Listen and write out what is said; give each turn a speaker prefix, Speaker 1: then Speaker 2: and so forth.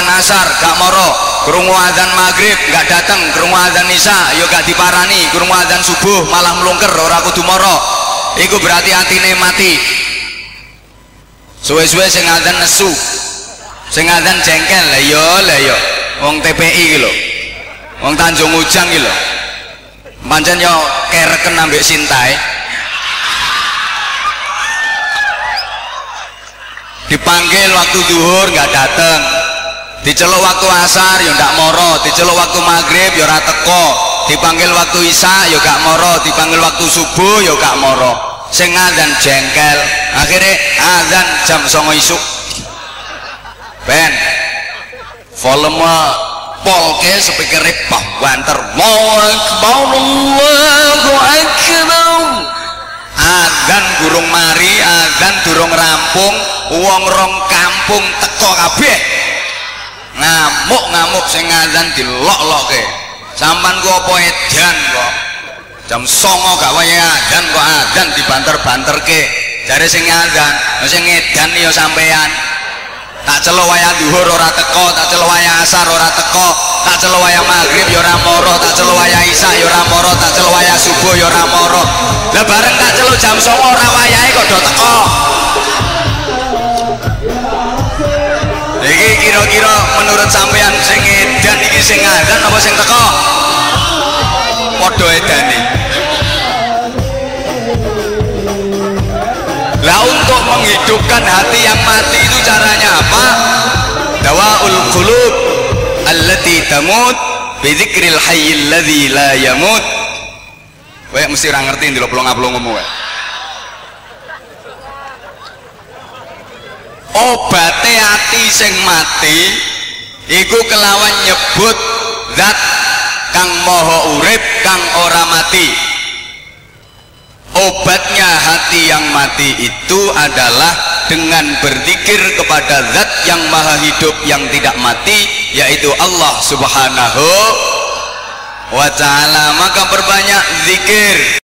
Speaker 1: adzan asar gak moro. Krungu adzan maghrib gak dateng. Krungu adzan isya yo gak diparani. Krungu adzan subuh malah melungker ora kudu moro. Iku berarti atine mati. Suwe-suwe sing adzan nesu sing adzan jengkel. Lah yo lah yo wong TPI iki lho. Wong Tanjung Ujang iki lho. Pancen yo kereken ambek sintai dipanggil waktu duhur nggak dateng diceluk waktu asar ya ndak moro. Diceluk waktu maghrib ya ora teko. Dipanggil waktu isya ya gak moro. Dipanggil waktu subuh ya gak moro. Sing adzan jengkel. Akhirnya adzan jam songo isuk. Ben volume polke speakere pah banter Allahu akbar. Adzan durung mari adzan durung rampung. Wong rong kampung teko kabeh ngamuk-ngamuk sing adzan dilok-lokke sampan ku apa edan kok? Jam songo gak waya adzan kok adzan dibanter-banterke. Jare sing adzan sing edan ya sampean. Tak celok waya duhur ora teko tak celok waya asar ora teko. Tak celok waya maghrib ya ora moro tak celok waya isya ya ora moro tak celok waya subuh ya ora moro. Lah bareng tak celok jam songo ora wayahe kok do teko iki kira-kira menurut sampean sing edan iki sing adzan apa sing teko? Padha edane lah untuk menghidupkan hati yang mati itu caranya apa? Dawaul qulub allati tamut bi dzikril hayyil ladzi la yamut. Kowe mesti ora ngerti ndelok plong-plongmu kowe obate ati sing mati iku kelawan nyebut zat kang moho urip kang ora mati. Obatnya hati yang mati itu adalah dengan berzikir kepada zat yang maha hidup yang tidak mati yaitu Allah subhanahu wa ta'ala. Maka perbanyak zikir